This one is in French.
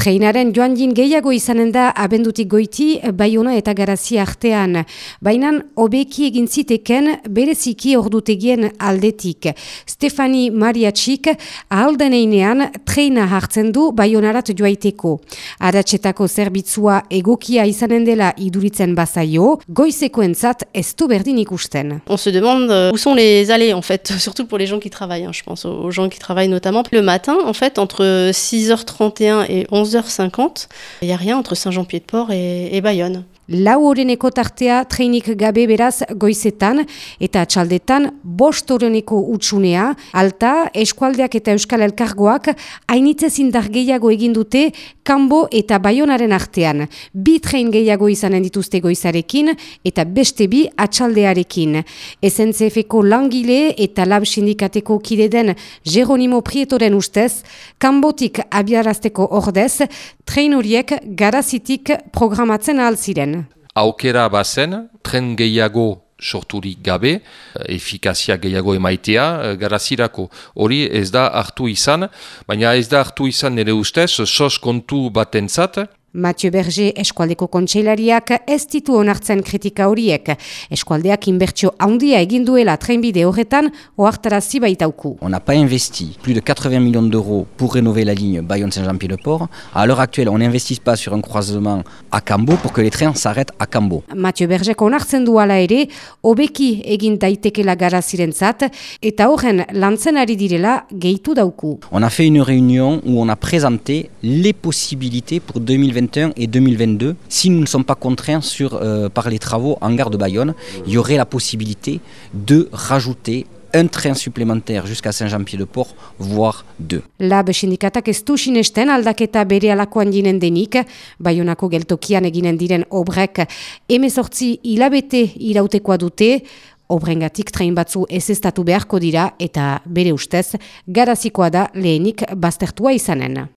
Treinaren joan jin gehiago izanen da abendutik goiti baiona eta garazi artean. Baina obeki egin ziteken bereziki ordutegien aldetik. Stefani Mariatxik aldeneinean treina hartzen du baionarat joaiteko. Aratxetako zerbitzua egokia izanen dela iduritzen bazaio, goizeko entzat ez du berdin ikusten. On se demande euh, où sont les allées en fait, surtout pour les gens qui travaillent, hein, je pense aux gens qui travaillent notamment le matin en fait entre 6h31 et 11h50, il n'y a rien entre Saint-Jean-Pied-de-Port et, et Bayonne. Lau horreneko tartea treinik gabe beraz goizetan eta txaldetan bost horreneko utxunea, alta eskualdeak eta euskal elkargoak hainitze zindar gehiago egin kanbo eta baionaren artean. Bi trein gehiago izanen dituzte goizarekin eta beste bi atxaldearekin. SNCF-ko langile eta lab sindikateko kide den Jeronimo Prietoren ustez, kanbotik abiarazteko ordez, trein horiek garazitik programatzen ahal ziren aukera bazen, tren gehiago sorturik gabe, efikazia gehiago emaitea, eh, garazirako. Hori ez da hartu izan, baina ez da hartu izan nire ustez, sos kontu batentzat, Mathieu Berger eskualdeko kontseilariak ez ditu onartzen kritika horiek. Eskualdeak inbertsio handia egin duela trenbide horretan oartarazi baitauku. On n'a pas investi plus de 80 millions d'euros pour rénover la ligne Bayonne-Saint-Jean-Pied-de-Port. À l'heure actuelle, on n'investit pas sur un croisement à Cambo pour que les trains s'arrêtent à Cambo. Mathieu Berger onartzen duala ere, obeki egin daitekela garazirentzat eta horren lantzen ari direla gehitu dauku. On a fait une réunion où on a présenté les possibilités pour 2020 2021 et 2022, si nous ne sommes pas contraints sur, euh, par les travaux en gare de Bayonne, il y aurait la possibilité de rajouter un train supplémentaire jusqu'à Saint-Jean-Pied-de-Port, voire deux. Lab sindikatak ez du sinesten aldaketa bere alakoan ginen denik, Bayonako geltokian eginen diren obrek emezortzi hilabete irautekoa dute, obrengatik train batzu ez beharko dira eta bere ustez garazikoa da lehenik baztertua izanen.